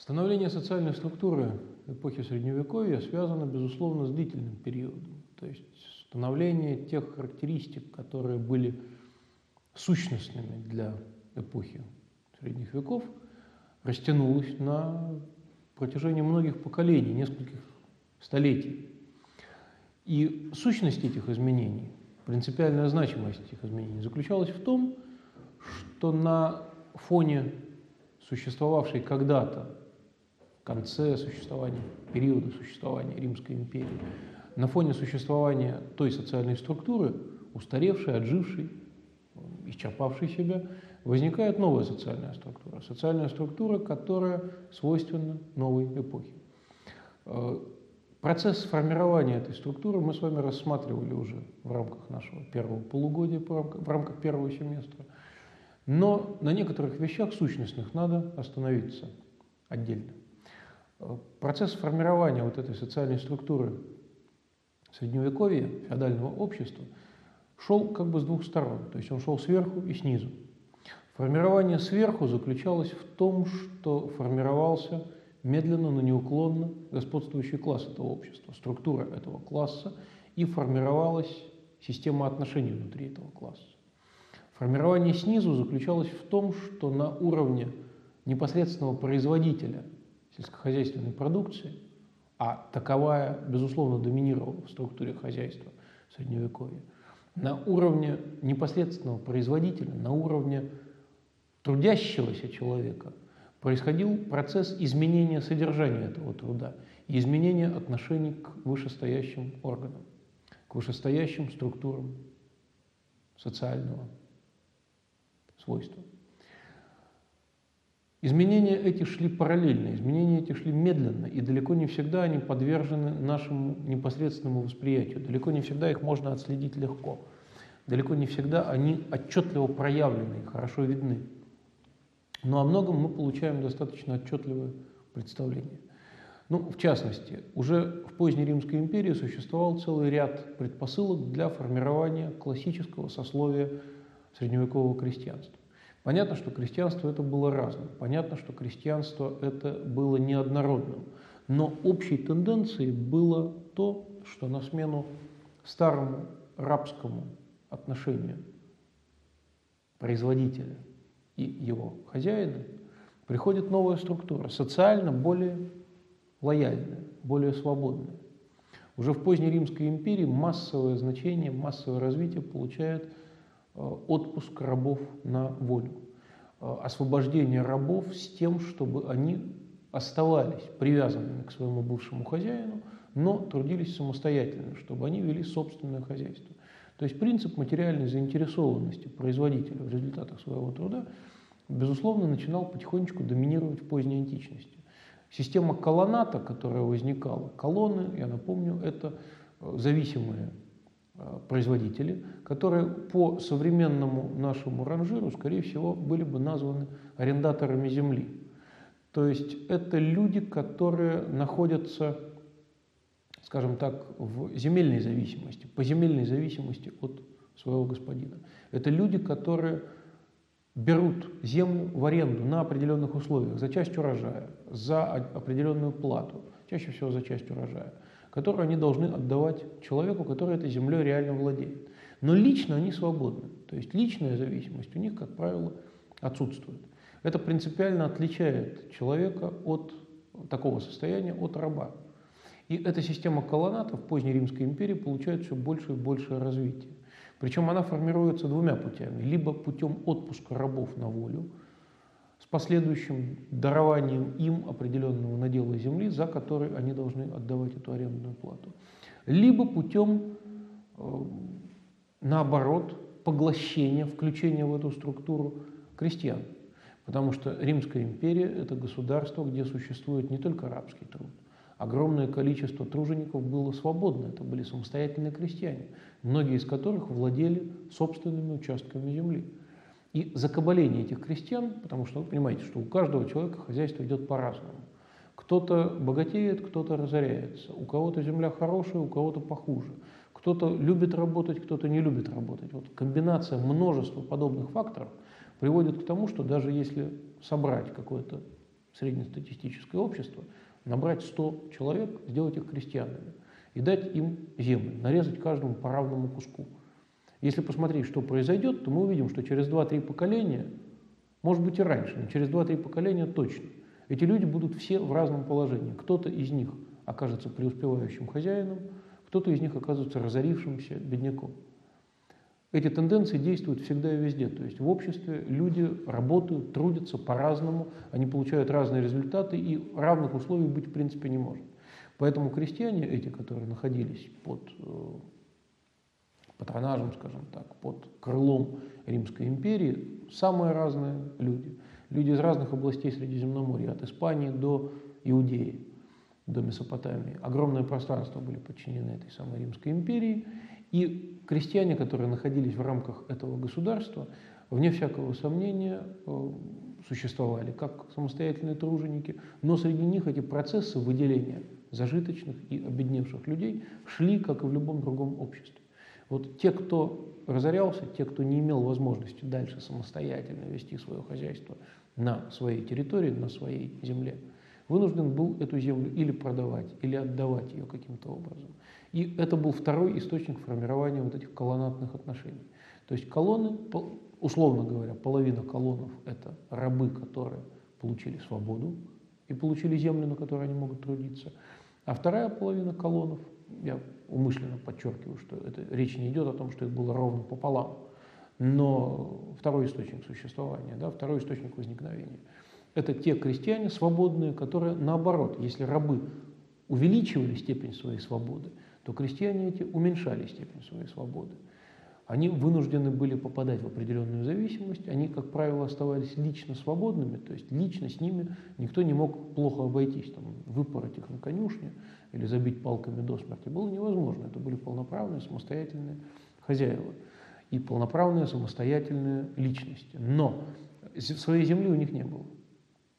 Становление социальной структуры эпохи Средневековья связано, безусловно, с длительным периодом. То есть становление тех характеристик, которые были сущностными для эпохи Средних веков, растянулось на протяжении многих поколений, нескольких столетий. И сущность этих изменений, принципиальная значимость этих изменений заключалась в том, что на фоне существовавшей когда-то конце существования, периода существования Римской империи, на фоне существования той социальной структуры, устаревшей, отжившей, исчерпавшей себя, возникает новая социальная структура. Социальная структура, которая свойственна новой эпохе. Э, процесс формирования этой структуры мы с вами рассматривали уже в рамках нашего первого полугодия, в рамках первого семестра. Но на некоторых вещах сущностных надо остановиться отдельно. Процесс формирования вот этой социальной структуры средневековья, феодального общества, шел как бы с двух сторон, то есть он шел сверху и снизу. Формирование сверху заключалось в том, что формировался медленно, но неуклонно господствующий класс этого общества, структура этого класса, и формировалась система отношений внутри этого класса. Формирование снизу заключалось в том, что на уровне непосредственного производителя сельскохозяйственной продукции, а таковая, безусловно, доминировала в структуре хозяйства в Средневековье, на уровне непосредственного производителя, на уровне трудящегося человека происходил процесс изменения содержания этого труда и изменения отношений к вышестоящим органам, к вышестоящим структурам социального свойства. Изменения эти шли параллельно, изменения эти шли медленно, и далеко не всегда они подвержены нашему непосредственному восприятию, далеко не всегда их можно отследить легко, далеко не всегда они отчетливо проявлены и хорошо видны. Но о многом мы получаем достаточно отчетливое представление. Ну, в частности, уже в поздней Римской империи существовал целый ряд предпосылок для формирования классического сословия средневекового крестьянства. Понятно, что крестьянство это было разным, понятно, что крестьянство это было неоднородным, но общей тенденцией было то, что на смену старому рабскому отношению производителя и его хозяина приходит новая структура, социально более лояльная, более свободная. Уже в поздней Римской империи массовое значение, массовое развитие получает отпуск рабов на волю, э, освобождение рабов с тем, чтобы они оставались привязанными к своему бывшему хозяину, но трудились самостоятельно, чтобы они вели собственное хозяйство. То есть принцип материальной заинтересованности производителя в результатах своего труда, безусловно, начинал потихонечку доминировать в поздней античности. Система колоната, которая возникала, колонны, я напомню, это э, зависимые Э, производители, которые по современному нашему ранжиру, скорее всего, были бы названы арендаторами земли. То есть это люди, которые находятся, скажем так, в земельной зависимости, по земельной зависимости от своего господина. Это люди, которые берут землю в аренду на определенных условиях, за часть урожая, за определенную плату, чаще всего за часть урожая которую они должны отдавать человеку, который этой землей реально владеет. Но лично они свободны. То есть личная зависимость у них, как правило, отсутствует. Это принципиально отличает человека от такого состояния от раба. И эта система колонатов в поздней Римской империи получает все больше и большее развитие. Причем она формируется двумя путями. Либо путем отпуска рабов на волю, с последующим дарованием им определенного надела земли, за который они должны отдавать эту арендную плату. Либо путем, э, наоборот, поглощения, включения в эту структуру крестьян. Потому что Римская империя – это государство, где существует не только рабский труд. Огромное количество тружеников было свободно, это были самостоятельные крестьяне, многие из которых владели собственными участками земли. И закабаление этих крестьян, потому что вы понимаете, что у каждого человека хозяйство идет по-разному. Кто-то богатеет, кто-то разоряется. У кого-то земля хорошая, у кого-то похуже. Кто-то любит работать, кто-то не любит работать. Вот комбинация множества подобных факторов приводит к тому, что даже если собрать какое-то среднестатистическое общество, набрать 100 человек, сделать их крестьянами и дать им землю, нарезать каждому по равному куску. Если посмотреть, что произойдет, то мы увидим, что через 2-3 поколения, может быть и раньше, но через 2-3 поколения точно, эти люди будут все в разном положении. Кто-то из них окажется преуспевающим хозяином, кто-то из них оказывается разорившимся бедняком. Эти тенденции действуют всегда и везде. То есть в обществе люди работают, трудятся по-разному, они получают разные результаты, и равных условий быть в принципе не может. Поэтому крестьяне, эти, которые находились под э, патронажем, скажем так, под крылом Римской империи, самые разные люди. Люди из разных областей Средиземноморья, от Испании до Иудеи, до Месопотамии. Огромное пространство были подчинены этой самой Римской империи, и крестьяне, которые находились в рамках этого государства, вне всякого сомнения, э, существовали как самостоятельные труженики, но среди них эти процессы выделения зажиточных и обедневших людей шли, как и в любом другом обществе. Вот те, кто разорялся, те, кто не имел возможности дальше самостоятельно вести свое хозяйство на своей территории, на своей земле, вынужден был эту землю или продавать, или отдавать ее каким-то образом. И это был второй источник формирования вот этих колонатных отношений. То есть колонны, условно говоря, половина колоннов – это рабы, которые получили свободу и получили землю, на которой они могут трудиться. А вторая половина колоннов, я умышленно подчеркиваю, что это, речь не идет о том, что их было ровно пополам, но второй источник существования, да, второй источник возникновения – это те крестьяне свободные, которые наоборот, если рабы увеличивали степень своей свободы, то крестьяне эти уменьшали степень своей свободы. Они вынуждены были попадать в определенную зависимость, они, как правило, оставались лично свободными, то есть лично с ними никто не мог плохо обойтись, там, выпороть их на конюшне или забить палками до смерти было невозможно. Это были полноправные самостоятельные хозяева и полноправные самостоятельные личности. Но своей земли у них не было.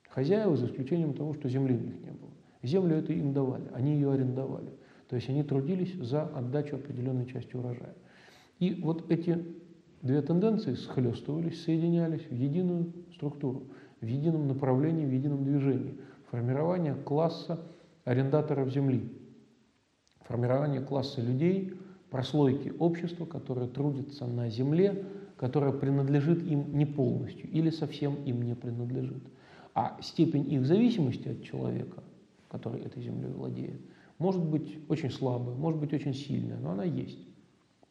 Хозяева, за исключением того, что земли у них не было. Землю это им давали, они ее арендовали. То есть они трудились за отдачу определенной части урожая. И вот эти две тенденции схлестывались, соединялись в единую структуру, в едином направлении, в едином движении. Формирование класса арендаторов земли, формирование класса людей, прослойки общества, которые трудятся на земле, которая принадлежит им не полностью или совсем им не принадлежит. А степень их зависимости от человека, который этой землей владеет, может быть очень слабая, может быть очень сильная, но она есть.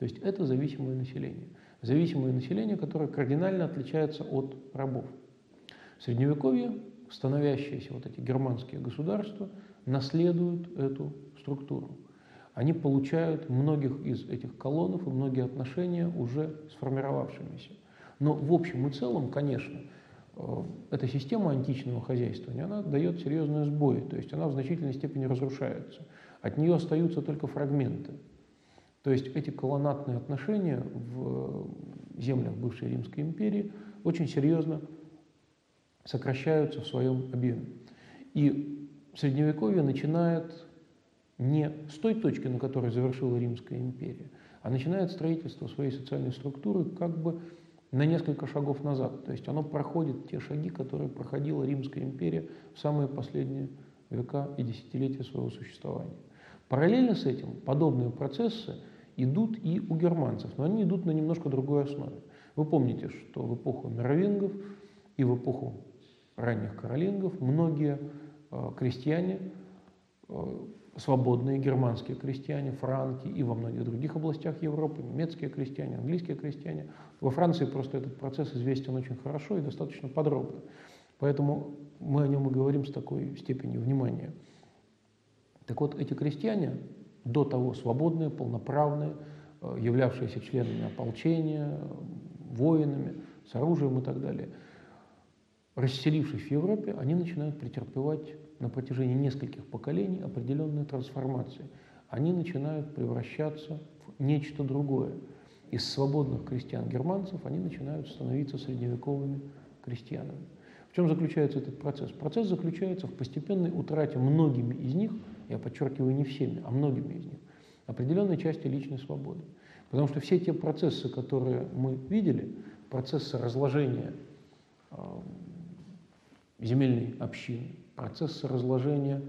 То есть это зависимое население. Зависимое население, которое кардинально отличается от рабов. В Средневековье становящиеся вот эти германские государства наследуют эту структуру. Они получают многих из этих колоннов и многие отношения уже сформировавшимися. Но в общем и целом, конечно, э, эта система античного хозяйствования, она дает серьезные сбои, то есть она в значительной степени разрушается. От нее остаются только фрагменты. То есть эти колонатные отношения в землях бывшей Римской империи очень серьезно сокращаются в своем объеме. И Средневековье начинает не с той точки, на которой завершила Римская империя, а начинает строительство своей социальной структуры как бы на несколько шагов назад. То есть оно проходит те шаги, которые проходила Римская империя в самые последние века и десятилетия своего существования. Параллельно с этим подобные процессы идут и у германцев, но они идут на немножко другой основе. Вы помните, что в эпоху мировингов и в эпоху ранних каролингов многие э, крестьяне, э, свободные германские крестьяне, франки и во многих других областях Европы, немецкие крестьяне, английские крестьяне. Во Франции просто этот процесс известен очень хорошо и достаточно подробно. Поэтому мы о нем и говорим с такой степенью внимания. Так вот, эти крестьяне, до того свободные, полноправные, э, являвшиеся членами ополчения, воинами, с оружием и так далее, расселившись в Европе, они начинают претерпевать на протяжении нескольких поколений определенные трансформации. Они начинают превращаться в нечто другое. Из свободных крестьян-германцев они начинают становиться средневековыми крестьянами. В чем заключается этот процесс? Процесс заключается в постепенной утрате многими из них – я подчеркиваю не всеми, а многими из них, определенной части личной свободы. Потому что все те процессы, которые мы видели, процессы разложения э, земельной общины, процесс разложения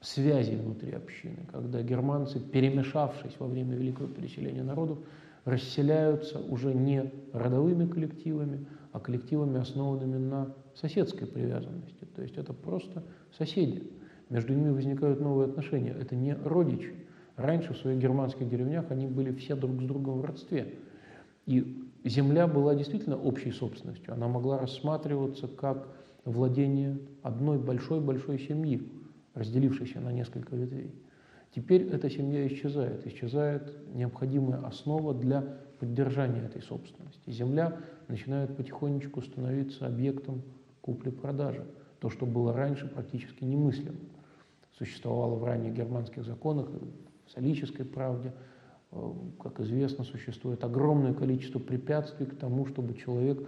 связей внутри общины, когда германцы, перемешавшись во время великого переселения народов, расселяются уже не родовыми коллективами, а коллективами, основанными на соседской привязанности. То есть это просто соседи. Между ними возникают новые отношения. Это не родичи. Раньше в своих германских деревнях они были все друг с другом в родстве. И земля была действительно общей собственностью. Она могла рассматриваться как владение одной большой-большой семьи, разделившейся на несколько ветвей. Теперь эта семья исчезает, исчезает необходимая основа для поддержания этой собственности. Земля начинает потихонечку становиться объектом купли-продажи. То, что было раньше практически немыслимо. Существовало в ранних германских законах, в солической правде, э, как известно, существует огромное количество препятствий к тому, чтобы человек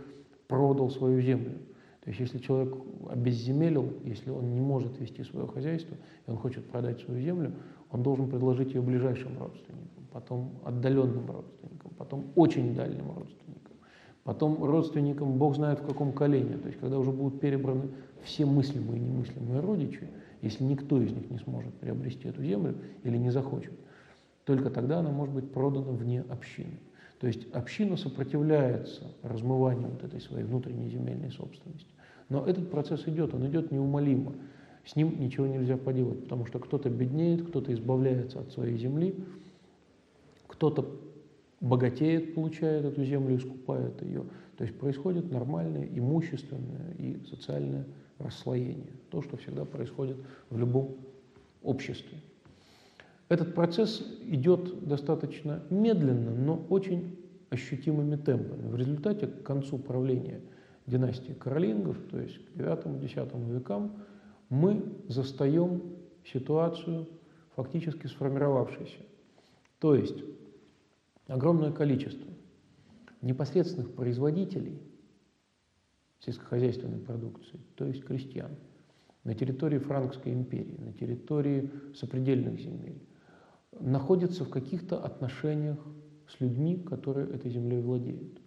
продал свою землю. То есть если человек обезземелил, если он не может вести свое хозяйство, и он хочет продать свою землю, он должен предложить ее ближайшим родственникам, потом отдаленным родственникам, потом очень дальним родственникам, потом родственникам, бог знает в каком колене, то есть когда уже будут перебраны все мыслимые и немыслимые родичи, если никто из них не сможет приобрести эту землю или не захочет, только тогда она может быть продана вне общины. То есть община сопротивляется размыванию вот этой своей внутренней земельной собственности. Но этот процесс идет, он идет неумолимо. С ним ничего нельзя поделать, потому что кто-то беднеет, кто-то избавляется от своей земли, кто-то богатеет, получает эту землю и скупает ее. То есть происходит нормальное имущественное и социальное расслоение. То, что всегда происходит в любом обществе. Этот процесс идет достаточно медленно, но очень ощутимыми темпами. В результате к концу правления – династии Каролингов, то есть к IX-X векам, мы застаем ситуацию фактически сформировавшейся. То есть огромное количество непосредственных производителей сельскохозяйственной продукции, то есть крестьян, на территории Франкской империи, на территории сопредельных земель, находятся в каких-то отношениях с людьми, которые этой землей владеют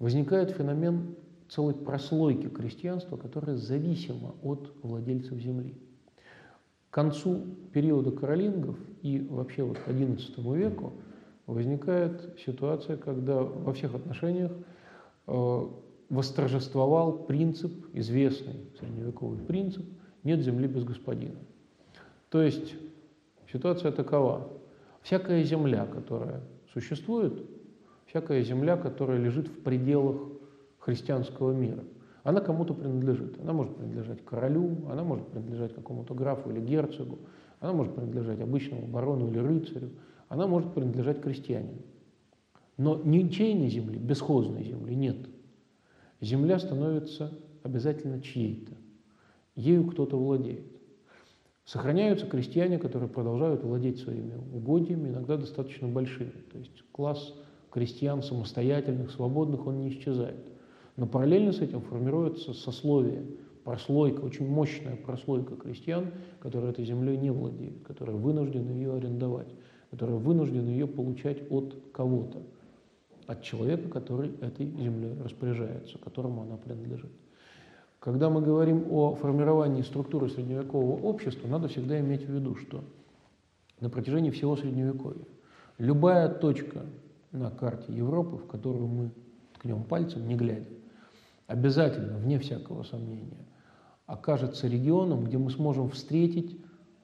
возникает феномен целой прослойки крестьянства, которая зависима от владельцев земли. К концу периода каролингов и вообще вот к XI веку возникает ситуация, когда во всех отношениях э, восторжествовал принцип, известный средневековый принцип «нет земли без господина». То есть ситуация такова. Всякая земля, которая существует, всякая земля, которая лежит в пределах христианского мира. Она кому-то принадлежит. Она может принадлежать королю, она может принадлежать какому-то графу или герцогу, она может принадлежать обычному барону или рыцарю, она может принадлежать крестьянину. Но ничейной земли, бесхозной земли нет. Земля становится обязательно чьей-то. Ею кто-то владеет. Сохраняются крестьяне, которые продолжают владеть своими угодьями, иногда достаточно большими. То есть класс крестьян самостоятельных, свободных, он не исчезает. Но параллельно с этим формируется сословие, прослойка, очень мощная прослойка крестьян, которые этой землей не владеют, которые вынуждены ее арендовать, которые вынуждены ее получать от кого-то, от человека, который этой землей распоряжается, которому она принадлежит. Когда мы говорим о формировании структуры средневекового общества, надо всегда иметь в виду, что на протяжении всего Средневековья любая точка на карте Европы, в которую мы ткнем пальцем, не глядя, обязательно, вне всякого сомнения, окажется регионом, где мы сможем встретить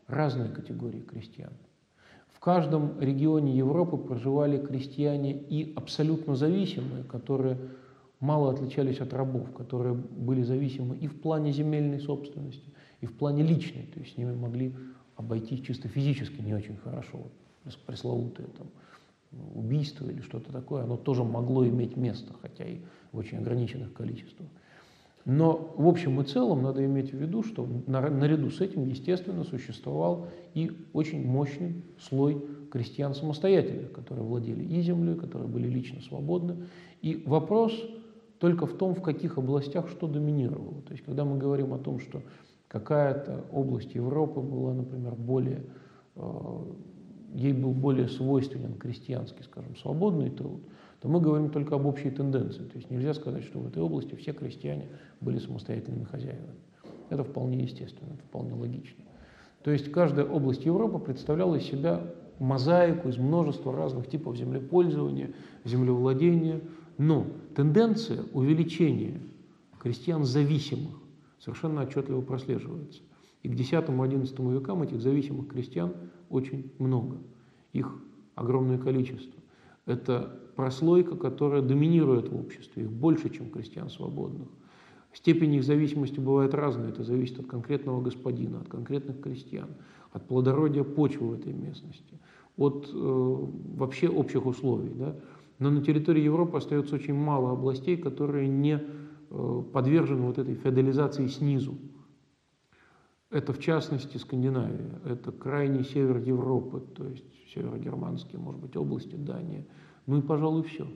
разные категории крестьян. Каждом регионе Европы проживали крестьяне и абсолютно зависимые, которые мало отличались от рабов, которые были зависимы и в плане земельной собственности, и в плане личной, то есть с ними могли обойтись чисто физически не очень хорошо, вот, пресловутые там, убийство или что-то такое, оно тоже могло иметь место, хотя и в очень ограниченных количествах. Но в общем и целом надо иметь в виду, что наряду с этим, естественно, существовал и очень мощный слой крестьян самостоятельных, которые владели и землей, которые были лично свободны. И вопрос только в том, в каких областях что доминировало. То есть, когда мы говорим о том, что какая-то область Европы была, например, более э, ей был более свойственен крестьянский, скажем, свободный труд, то мы говорим только об общей тенденции. То есть нельзя сказать, что в этой области все крестьяне были самостоятельными хозяевами. Это вполне естественно, это вполне логично. То есть каждая область Европы представляла из себя мозаику из множества разных типов землепользования, землевладения, но тенденция увеличения крестьян зависимых совершенно отчетливо прослеживается. И к X-XI векам этих зависимых крестьян очень много. Их огромное количество. Это прослойка, которая доминирует в обществе, их больше, чем крестьян свободных. Степень их зависимости бывает разная, это зависит от конкретного господина, от конкретных крестьян, от плодородия почвы в этой местности, от э, вообще общих условий. Да? Но на территории Европы остается очень мало областей, которые не э, подвержены вот этой феодализации снизу. Это в частности Скандинавия, это крайний север Европы, то есть северогерманские, может быть, области Дания. Ну и, пожалуй, все.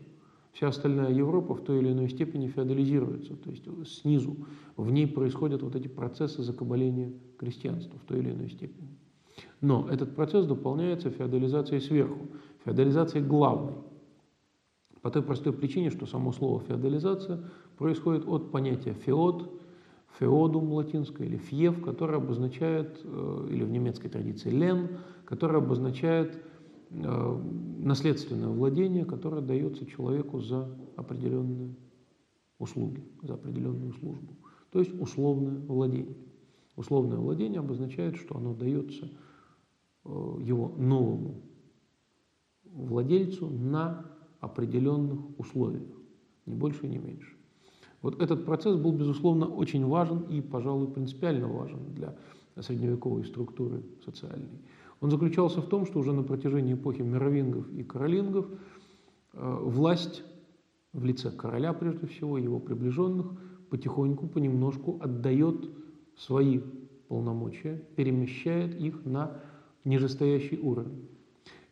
Вся остальная Европа в той или иной степени феодализируется, то есть снизу. В ней происходят вот эти процессы закабаления крестьянства в той или иной степени. Но этот процесс дополняется феодализацией сверху, феодализацией главной. По той простой причине, что само слово феодализация происходит от понятия феод, феодум латинское или фьев, которое обозначает, э, или в немецкой традиции лен, которое обозначает Э, наследственное владение, которое дается человеку за определенные услуги, за определенную службу. То есть условное владение. Условное владение обозначает, что оно дается э, его новому владельцу на определенных условиях, не больше не меньше. Вот этот процесс был, безусловно, очень важен и, пожалуй, принципиально важен для средневековой структуры социальной. Он заключался в том, что уже на протяжении эпохи мировингов и каролингов э, власть в лице короля, прежде всего, его приближенных, потихоньку, понемножку отдает свои полномочия, перемещает их на нижестоящий уровень.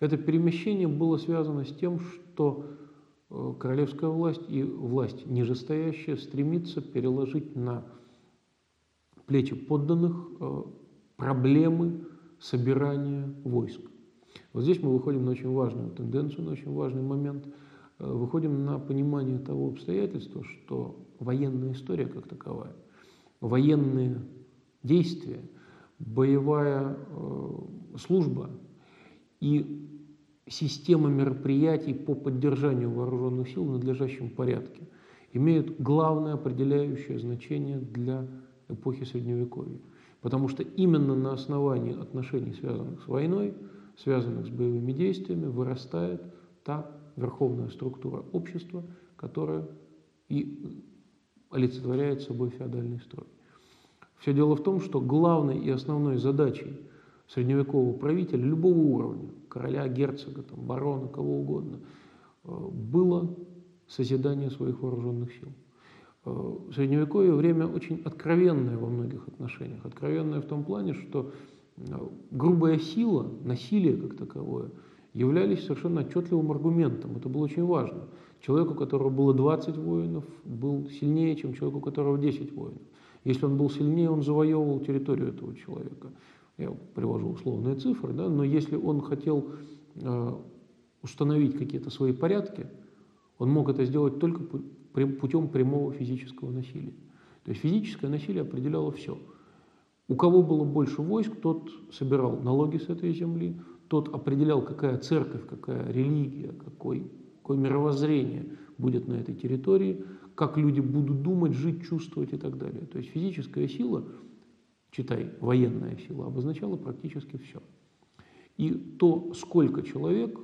Это перемещение было связано с тем, что э, королевская власть и власть нижестоящая стремится переложить на плечи подданных э, проблемы собирания войск. Вот здесь мы выходим на очень важную тенденцию, на очень важный момент. Э, выходим на понимание того обстоятельства, что военная история как таковая, военные действия, боевая э, служба и система мероприятий по поддержанию вооруженных сил в надлежащем порядке имеют главное определяющее значение для эпохи Средневековья. Потому что именно на основании отношений, связанных с войной, связанных с боевыми действиями, вырастает та верховная структура общества, которая и олицетворяет собой феодальный строй. Все дело в том, что главной и основной задачей средневекового правителя любого уровня, короля, герцога, там, барона, кого угодно, э, было созидание своих вооруженных сил. Э, Средневековье время очень откровенное во многих отношениях. Откровенное в том плане, что э, грубая сила, насилие как таковое, являлись совершенно отчетливым аргументом. Это было очень важно. Человек, у которого было 20 воинов, был сильнее, чем человек, у которого 10 воинов. Если он был сильнее, он завоевывал территорию этого человека. Я привожу условные цифры, да, но если он хотел э, установить какие-то свои порядки, он мог это сделать только путем прямого физического насилия. То есть физическое насилие определяло все. У кого было больше войск, тот собирал налоги с этой земли, тот определял, какая церковь, какая религия, какой, какое мировоззрение будет на этой территории, как люди будут думать, жить, чувствовать и так далее. То есть физическая сила, читай, военная сила, обозначала практически все. И то, сколько человек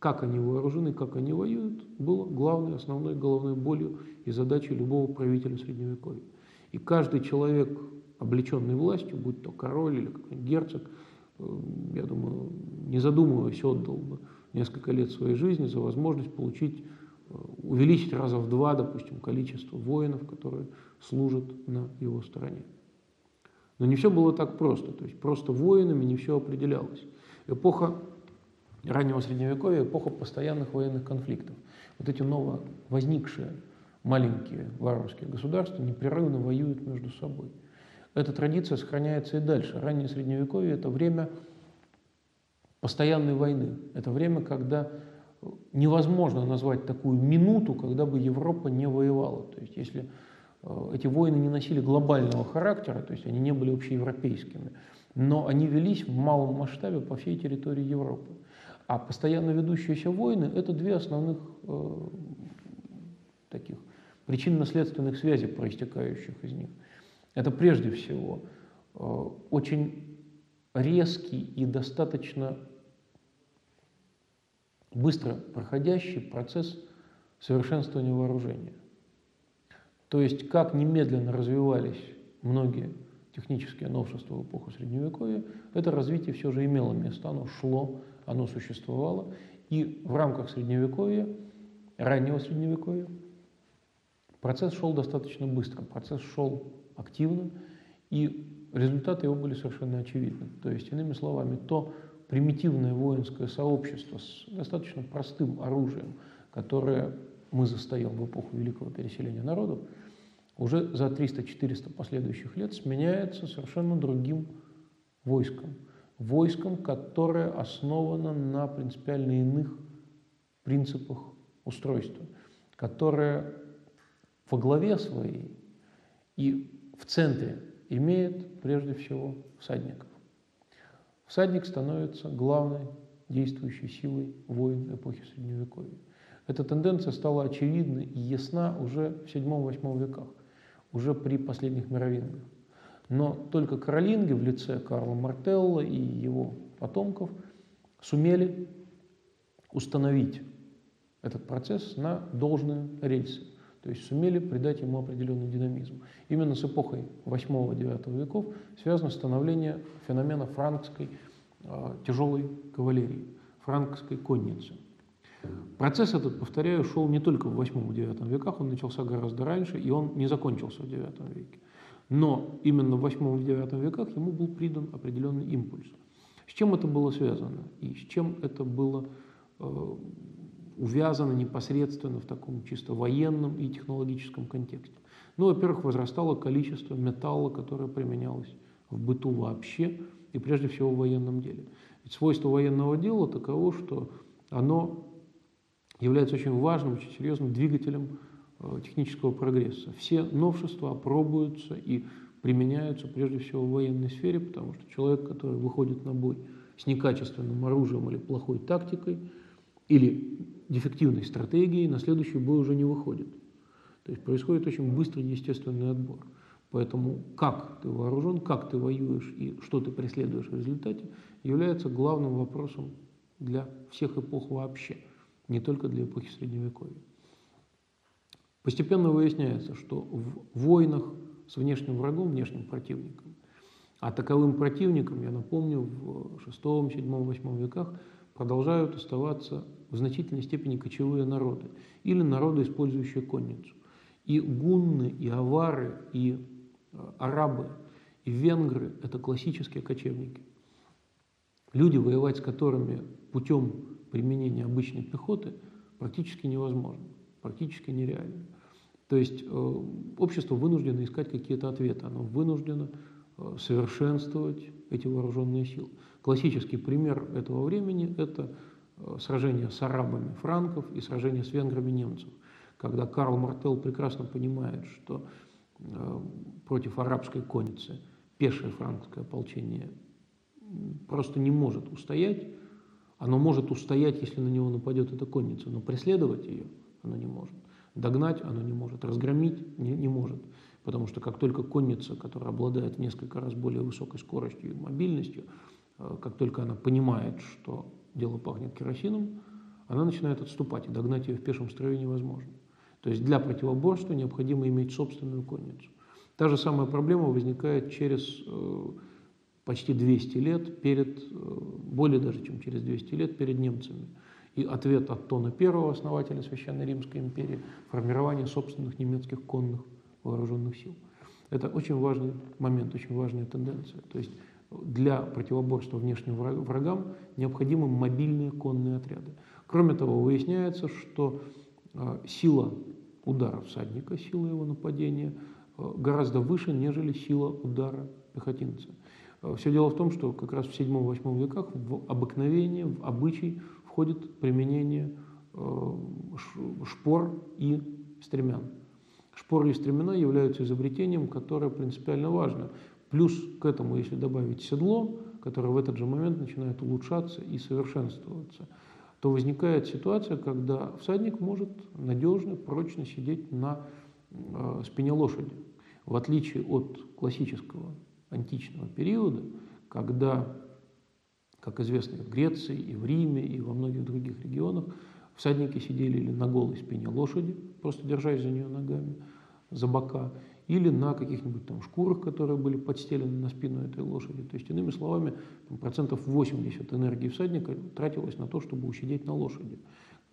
как они вооружены, как они воюют, было главной, основной головной болью и задачей любого правителя Средневековья. И каждый человек, облеченный властью, будь то король или какой-нибудь герцог, э, я думаю, не задумываясь, отдал бы несколько лет своей жизни за возможность получить, э, увеличить раза в два, допустим, количество воинов, которые служат на его стороне. Но не все было так просто, то есть просто воинами не все определялось. Эпоха раннего Средневековья эпоха постоянных военных конфликтов. Вот эти ново возникшие маленькие варварские государства непрерывно воюют между собой. Эта традиция сохраняется и дальше. Раннее Средневековье – это время постоянной войны. Это время, когда невозможно назвать такую минуту, когда бы Европа не воевала. То есть если э, эти войны не носили глобального характера, то есть они не были общеевропейскими, но они велись в малом масштабе по всей территории Европы. А постоянно ведущиеся войны – это две основных э, таких причинно-следственных связей, проистекающих из них. Это прежде всего э, очень резкий и достаточно быстро проходящий процесс совершенствования вооружения. То есть как немедленно развивались многие технические новшества в эпоху Средневековья, это развитие все же имело место, оно шло, оно существовало. И в рамках Средневековья, раннего Средневековья, процесс шел достаточно быстро, процесс шел активно, и результаты его были совершенно очевидны. То есть, иными словами, то примитивное воинское сообщество с достаточно простым оружием, которое мы застаем в эпоху великого переселения народов, уже за 300-400 последующих лет сменяется совершенно другим войском. Войском, которое основано на принципиально иных принципах устройства, которое во главе своей и в центре имеет прежде всего всадников. Всадник становится главной действующей силой войн эпохи Средневековья. Эта тенденция стала очевидна и ясна уже в VII-VIII веках уже при последних мировингах. Но только каролинги в лице Карла Мартелла и его потомков сумели установить этот процесс на должные рельсы, то есть сумели придать ему определенный динамизм. Именно с эпохой 8-9 веков связано становление феномена франкской э, тяжелой кавалерии, франкской конницы – Процесс этот, повторяю, шел не только в 8-9 веках, он начался гораздо раньше, и он не закончился в 9 веке. Но именно в 8-9 веках ему был придан определенный импульс. С чем это было связано и с чем это было э, увязано непосредственно в таком чисто военном и технологическом контексте? Ну, во-первых, возрастало количество металла, которое применялось в быту вообще и прежде всего в военном деле. Ведь свойство военного дела таково, что оно является очень важным, очень серьезным двигателем э, технического прогресса. Все новшества опробуются и применяются прежде всего в военной сфере, потому что человек, который выходит на бой с некачественным оружием или плохой тактикой, или дефективной стратегией, на следующий бой уже не выходит. То есть происходит очень быстрый естественный отбор. Поэтому как ты вооружен, как ты воюешь и что ты преследуешь в результате, является главным вопросом для всех эпох вообще – не только для эпохи Средневековья. Постепенно выясняется, что в войнах с внешним врагом, внешним противником, а таковым противником, я напомню, в VI, VII, VIII веках продолжают оставаться в значительной степени кочевые народы или народы, использующие конницу. И гунны, и авары, и э, арабы, и венгры – это классические кочевники. Люди, воевать с которыми путем применение обычной пехоты практически невозможно, практически нереально. То есть э, общество вынуждено искать какие-то ответы, оно вынуждено э, совершенствовать эти вооруженные силы. Классический пример этого времени – это э, сражение с арабами франков и сражение с венграми немцев, когда Карл Мартел прекрасно понимает, что против арабской конницы пешее франкское ополчение просто не может устоять, оно может устоять, если на него нападет эта конница, но преследовать ее оно не может. Догнать оно не может, разгромить не, не может. Потому что как только конница, которая обладает несколько раз более высокой скоростью и мобильностью, э, как только она понимает, что дело пахнет керосином, она начинает отступать, и догнать ее в пешем строю невозможно. То есть для противоборства необходимо иметь собственную конницу. Та же самая проблема возникает через э, почти 200 лет перед, э, более даже чем через 200 лет перед немцами. И ответ от Тона I, основателя Священной Римской империи, формирование собственных немецких конных вооруженных сил. Это очень важный момент, очень важная тенденция. То есть для противоборства внешним врагам необходимы мобильные конные отряды. Кроме того, выясняется, что э, сила удара всадника, сила его нападения э, гораздо выше, нежели сила удара пехотинца. Э, Все дело в том, что как раз в 7-8 веках в обыкновение, в обычай входит применение шпор и стремян. Шпоры и стремена являются изобретением, которое принципиально важно. Плюс к этому, если добавить седло, которое в этот же момент начинает улучшаться и совершенствоваться, то возникает ситуация, когда всадник может надежно, прочно сидеть на э, спине лошади. В отличие от классического античного периода, когда, как известно, и в Греции, и в Риме, и во многих других регионах всадники сидели или на голой спине лошади, просто держась за нее ногами, за бока, или на каких-нибудь там шкурах, которые были подстелены на спину этой лошади. То есть, иными словами, там, процентов 80 энергии всадника тратилось на то, чтобы усидеть на лошади.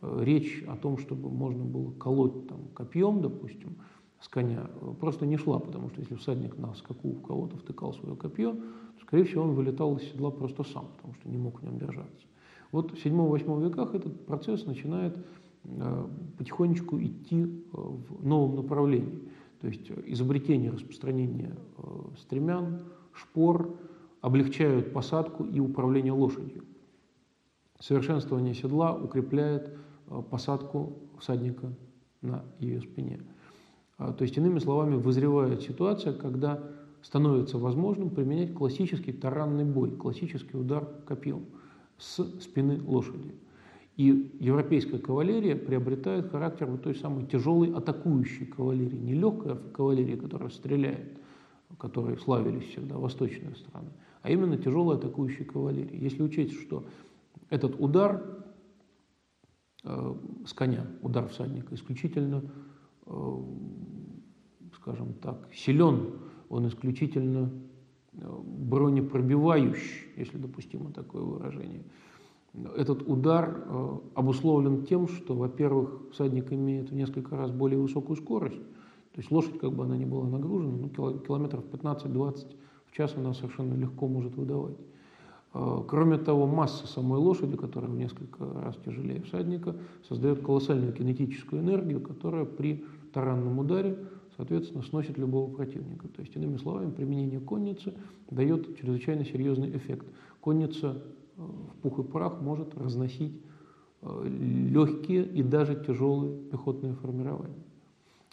Э, речь о том, чтобы можно было колоть там, копьем, допустим, с коня, э, просто не шла, потому что если всадник на скаку в кого-то втыкал свое копье, то, скорее всего, он вылетал из седла просто сам, потому что не мог в нем держаться. Вот в 7-8 веках этот процесс начинает э, потихонечку идти в новом направлении. То есть изобретение распространения э, стремян, шпор облегчают посадку и управление лошадью. Совершенствование седла укрепляет э, посадку всадника на ее спине. А, то есть, иными словами, вызревает ситуация, когда становится возможным применять классический таранный бой, классический удар копьем с спины лошади. И европейская кавалерия приобретает характер вот той самой тяжелой атакующей кавалерии, не легкая кавалерия, которая стреляет, которой славились всегда восточные страны, а именно тяжелая атакующая кавалерия. Если учесть, что этот удар э, с коня, удар всадника, исключительно, скажем так, силен, он исключительно э, бронепробивающий, если допустимо такое выражение – этот удар э, обусловлен тем, что, во-первых, всадник имеет в несколько раз более высокую скорость, то есть лошадь, как бы она ни была нагружена, ну, километров 15-20 в час она совершенно легко может выдавать. Э, кроме того, масса самой лошади, которая в несколько раз тяжелее всадника, создает колоссальную кинетическую энергию, которая при таранном ударе, соответственно, сносит любого противника. То есть, иными словами, применение конницы дает чрезвычайно серьезный эффект. Конница в пух и прах может разносить э, легкие и даже тяжелые пехотные формирования.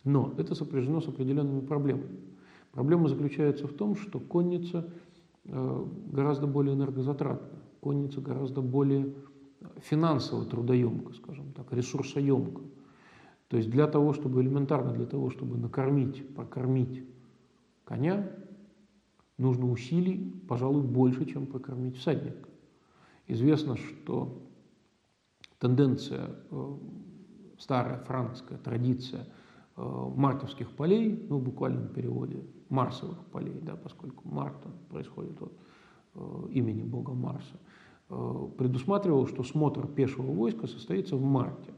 Но это сопряжено с определенными проблемами. Проблема заключается в том, что конница э, гораздо более энергозатратна, конница гораздо более финансово трудоемка, скажем так, ресурсоемка. То есть для того, чтобы элементарно, для того, чтобы накормить, прокормить коня, нужно усилий, пожалуй, больше, чем прокормить всадника. Известно, что тенденция, э, старая франкская традиция э, мартовских полей, ну, в буквальном переводе марсовых полей, да, поскольку Марта происходит от э, имени бога Марса, предусматривал, что смотр пешего войска состоится в марте.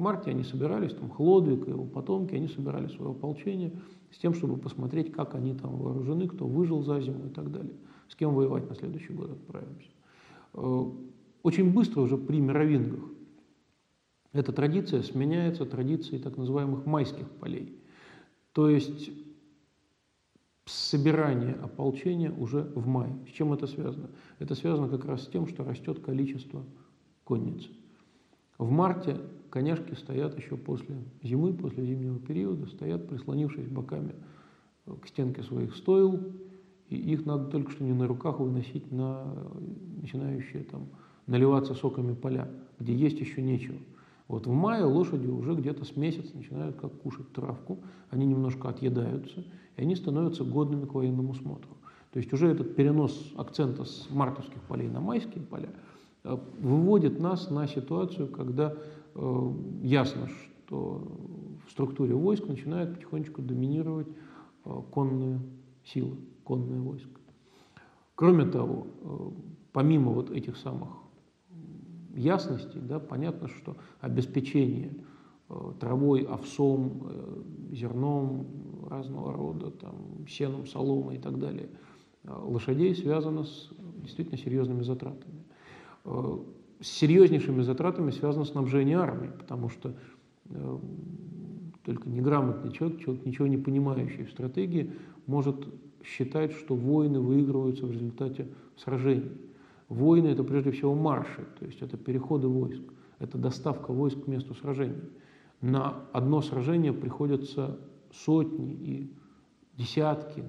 Марте они собирались, там Хлодвиг и его потомки, они собирали свое ополчение с тем, чтобы посмотреть, как они там вооружены, кто выжил за зиму и так далее, с кем воевать на следующий год отправимся. Э, очень быстро уже при мировингах эта традиция сменяется традицией так называемых майских полей. То есть собирание ополчения уже в мае. С чем это связано? Это связано как раз с тем, что растет количество конницы. В марте коняшки стоят еще после зимы, после зимнего периода, стоят, прислонившись боками к стенке своих стоил, и их надо только что не на руках выносить на начинающие там наливаться соками поля, где есть еще нечего. Вот в мае лошади уже где-то с месяца начинают как кушать травку, они немножко отъедаются, и они становятся годными к военному смотру. То есть уже этот перенос акцента с мартовских полей на майские поля э, выводит нас на ситуацию, когда ясно, что в структуре войск начинает потихонечку доминировать э, конные силы конное войско. Кроме того, э, помимо вот этих самых ясностей, да, понятно, что обеспечение э, травой, овсом, э, зерном разного рода, там, сеном, соломой и так далее, лошадей связано с действительно серьезными затратами. С серьезнейшими затратами связано снабжение армии, потому что только неграмотный человек, человек, ничего не понимающий в стратегии, может считать, что войны выигрываются в результате сражений. Войны – это прежде всего марши, то есть это переходы войск. это доставка войск к месту сражения. На одно сражение приходятся сотни и десятки,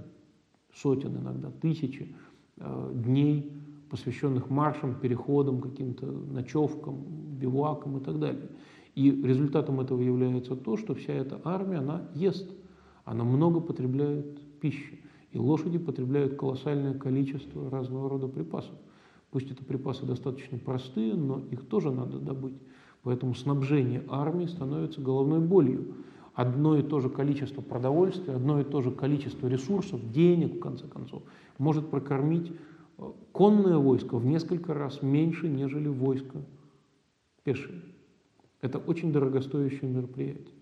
сотен иногда, тысячи э, дней, посвященных маршам, переходам, каким-то ночевкам, бивуакам и так далее. И результатом этого является то, что вся эта армия, она ест, она много потребляет пищи. И лошади потребляют колоссальное количество разного рода припасов. Пусть это припасы достаточно простые, но их тоже надо добыть. Поэтому снабжение армии становится головной болью. Одно и то же количество продовольствия, одно и то же количество ресурсов, денег, в конце концов, может прокормить конное войско в несколько раз меньше, нежели войско пешее. Это очень дорогостоящее мероприятие.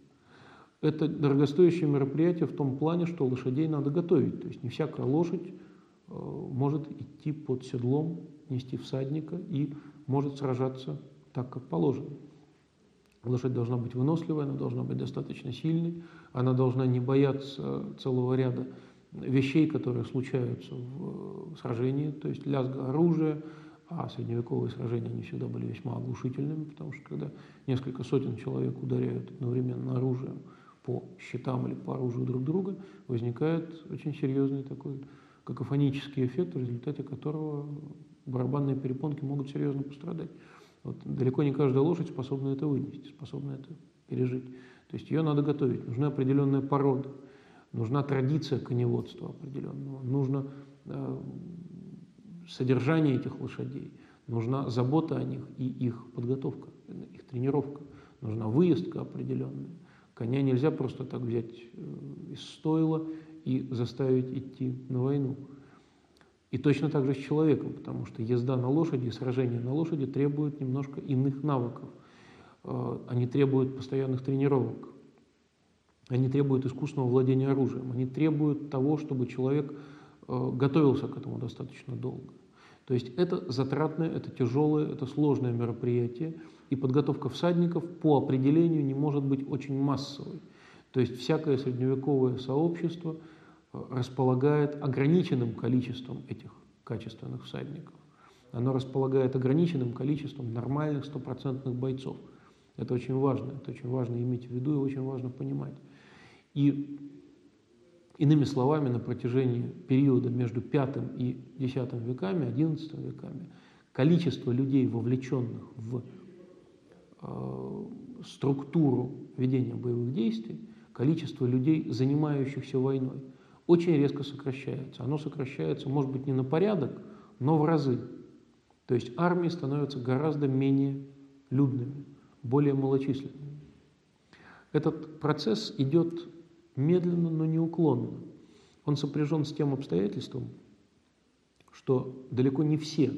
Это дорогостоящее мероприятие в том плане, что лошадей надо готовить. То есть не всякая лошадь э, может идти под седлом, нести всадника и может сражаться так, как положено. Лошадь должна быть выносливой, она должна быть достаточно сильной, она должна не бояться целого ряда вещей, которые случаются в сражении, то есть лязга оружия, а средневековые сражения не всегда были весьма оглушительными, потому что когда несколько сотен человек ударяют одновременно оружием по щитам или по оружию друг друга, возникает очень серьезный такой какофонический эффект, в результате которого барабанные перепонки могут серьезно пострадать. Вот далеко не каждая лошадь способна это вынести, способна это пережить. То есть ее надо готовить, нужна определенная порода, нужна традиция коневодства определенного, нужно э, содержание этих лошадей, нужна забота о них и их подготовка, их тренировка, нужна выездка определенная. Коня нельзя просто так взять э, из стойла и заставить идти на войну. И точно так же с человеком, потому что езда на лошади, сражение на лошади требуют немножко иных навыков. Э, они требуют постоянных тренировок. Они требуют искусственного владения оружием. Они требуют того, чтобы человек э, готовился к этому достаточно долго. То есть это затратное, это тяжелое, это сложное мероприятие, и подготовка всадников по определению не может быть очень массовой. То есть всякое средневековое сообщество – располагает ограниченным количеством этих качественных всадников. Оно располагает ограниченным количеством нормальных стопроцентных бойцов. Это очень важно, это очень важно иметь в виду и очень важно понимать. И иными словами, на протяжении периода между V и X веками, XI веками, количество людей, вовлеченных в э, структуру ведения боевых действий, количество людей, занимающихся войной – очень резко сокращается. Оно сокращается, может быть, не на порядок, но в разы. То есть армии становятся гораздо менее людными, более малочисленными. Этот процесс идет медленно, но неуклонно. Он сопряжен с тем обстоятельством, что далеко не все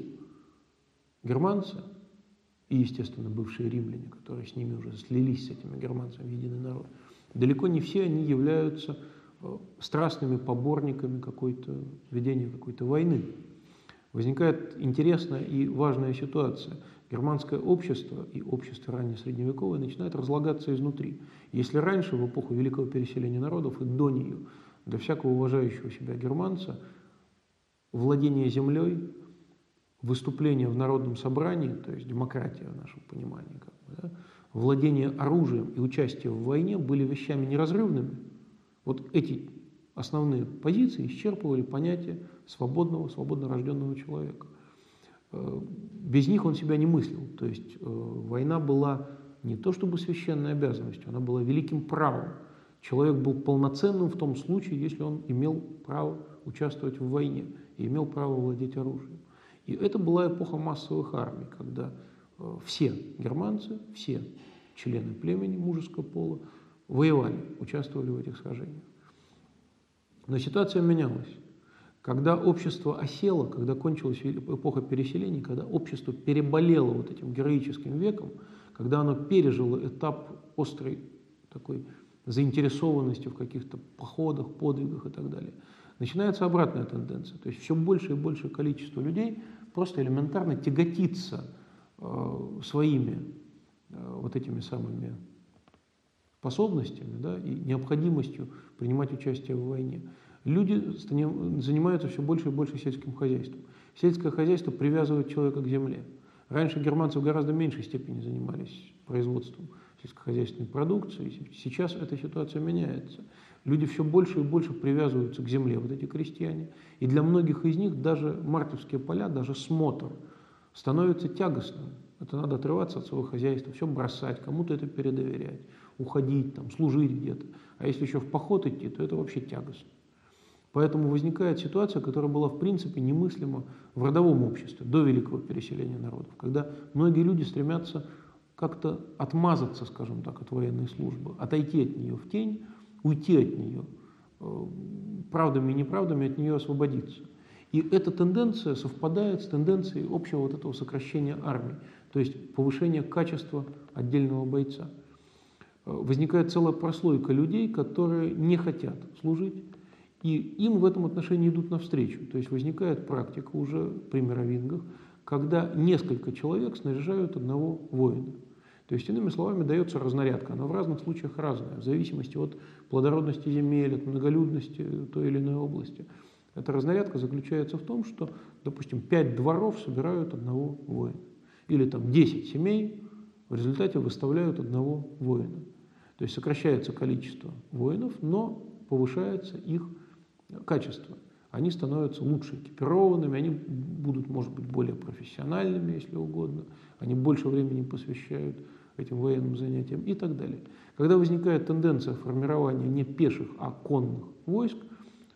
германцы и, естественно, бывшие римляне, которые с ними уже слились, с этими германцами в единый народ, далеко не все они являются Э, страстными поборниками какой-то ведения какой-то войны. Возникает интересная и важная ситуация. Германское общество и общество ранее средневековое начинает разлагаться изнутри. Если раньше, в эпоху великого переселения народов и до нее, для всякого уважающего себя германца, владение землей, выступление в народном собрании, то есть демократия в нашем понимании, как бы, да, владение оружием и участие в войне были вещами неразрывными – вот эти основные позиции исчерпывали понятие свободного, свободно рожденного человека. Э, без них он себя не мыслил. То есть э, война была не то чтобы священной обязанностью, она была великим правом. Человек был полноценным в том случае, если он имел право участвовать в войне и имел право владеть оружием. И это была эпоха массовых армий, когда э, все германцы, все члены племени мужеского пола воевали, участвовали в этих сражениях. Но ситуация менялась. Когда общество осело, когда кончилась эпоха переселений, когда общество переболело вот этим героическим веком, когда оно пережило этап острой такой заинтересованности в каких-то походах, подвигах и так далее, начинается обратная тенденция. То есть все больше и больше количество людей просто элементарно тяготится э, своими э, вот этими самыми способностями да, и необходимостью принимать участие в войне. Люди занимаются все больше и больше сельским хозяйством. Сельское хозяйство привязывает человека к земле. Раньше германцы в гораздо меньшей степени занимались производством сельскохозяйственной продукции. Сейчас эта ситуация меняется. Люди все больше и больше привязываются к земле, вот эти крестьяне. И для многих из них даже мартовские поля, даже смотр становится тягостным. Это надо отрываться от своего хозяйства, все бросать, кому-то это передоверять, уходить, там, служить где-то. А если еще в поход идти, то это вообще тягостно. Поэтому возникает ситуация, которая была в принципе немыслима в родовом обществе до великого переселения народов, когда многие люди стремятся как-то отмазаться, скажем так, от военной службы, отойти от нее в тень, уйти от нее, э, правдами и неправдами от нее освободиться. И эта тенденция совпадает с тенденцией общего вот этого сокращения армии, то есть повышения качества отдельного бойца. Э, возникает целая прослойка людей, которые не хотят служить, и им в этом отношении идут навстречу. То есть возникает практика уже при мировингах, когда несколько человек снаряжают одного воина. То есть, иными словами, дается разнарядка. Она в разных случаях разная, в зависимости от плодородности земель, от многолюдности той или иной области. Эта разнарядка заключается в том, что, допустим, пять дворов собирают одного воина. Или там 10 семей в результате выставляют одного воина. То есть сокращается количество воинов, но повышается их качество. Они становятся лучше экипированными, они будут, может быть, более профессиональными, если угодно, они больше времени посвящают этим военным занятиям и так далее. Когда возникает тенденция формирования не пеших, а конных войск,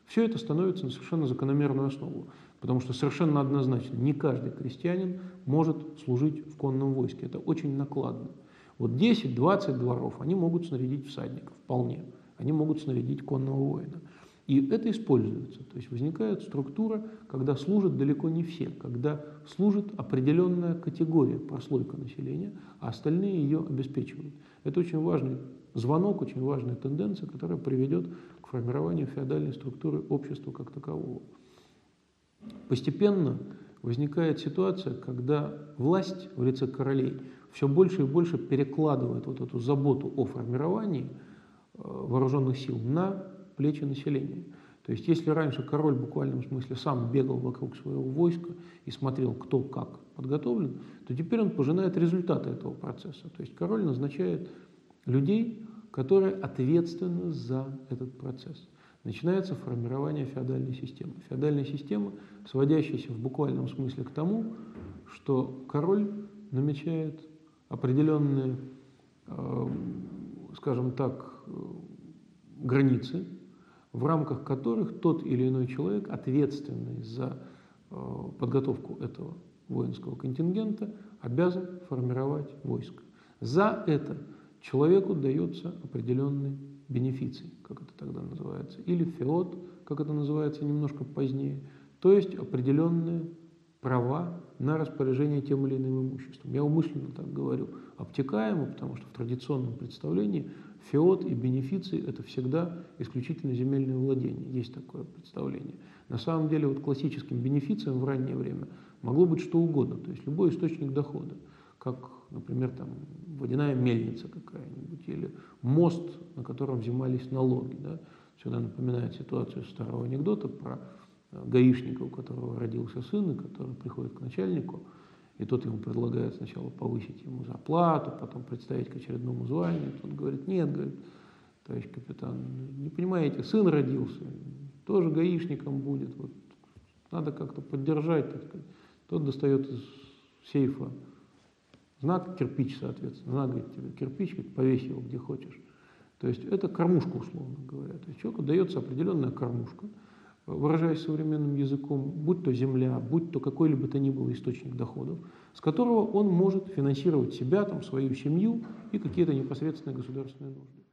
все это становится на совершенно закономерную основу, потому что совершенно однозначно не каждый крестьянин может служить в конном войске. Это очень накладно. Вот 10-20 дворов они могут снарядить всадников, вполне. Они могут снарядить конного воина. И это используется. То есть возникает структура, когда служат далеко не все, когда служит определенная категория, прослойка населения, а остальные ее обеспечивают. Это очень важный звонок, очень важная тенденция, которая приведет к формированию феодальной структуры общества как такового. Постепенно возникает ситуация, когда власть в лице королей все больше и больше перекладывает вот эту заботу о формировании э, вооруженных сил на плечи населения. То есть если раньше король в буквальном смысле сам бегал вокруг своего войска и смотрел, кто как подготовлен, то теперь он пожинает результаты этого процесса. То есть король назначает людей, которые ответственны за этот процесс. Начинается формирование феодальной системы. Феодальная система, сводящаяся в буквальном смысле к тому, что король намечает определенные, э, скажем так, э, границы, в рамках которых тот или иной человек, ответственный за э, подготовку этого воинского контингента, обязан формировать войско. За это человеку дается определенный бенефиций, как это тогда называется, или феод, как это называется немножко позднее, то есть определенные права на распоряжение тем или иным имуществом. Я умышленно так говорю обтекаемо, потому что в традиционном представлении Феод и бенефиции – это всегда исключительно земельное владение, есть такое представление. На самом деле вот классическим бенефицием в раннее время могло быть что угодно, то есть любой источник дохода, как, например, там, водяная мельница какая-нибудь или мост, на котором взимались налоги. Да? Сюда напоминает ситуацию старого анекдота про э, гаишника, у которого родился сын, и который приходит к начальнику – и тот ему предлагает сначала повысить ему зарплату, потом представить к очередному званию. Тот говорит, нет, говорит, товарищ капитан, не понимаете, сын родился, тоже гаишником будет. Вот, надо как-то поддержать, так. Тот достает из сейфа знак, кирпич, соответственно. Знак, говорит, тебе кирпич, повесь его где хочешь. То есть это кормушка, условно говоря. То есть человеку дается определенная кормушка – выражаясь современным языком, будь то земля, будь то какой-либо то ни было источник доходов, с которого он может финансировать себя, там, свою семью и какие-то непосредственные государственные нужды.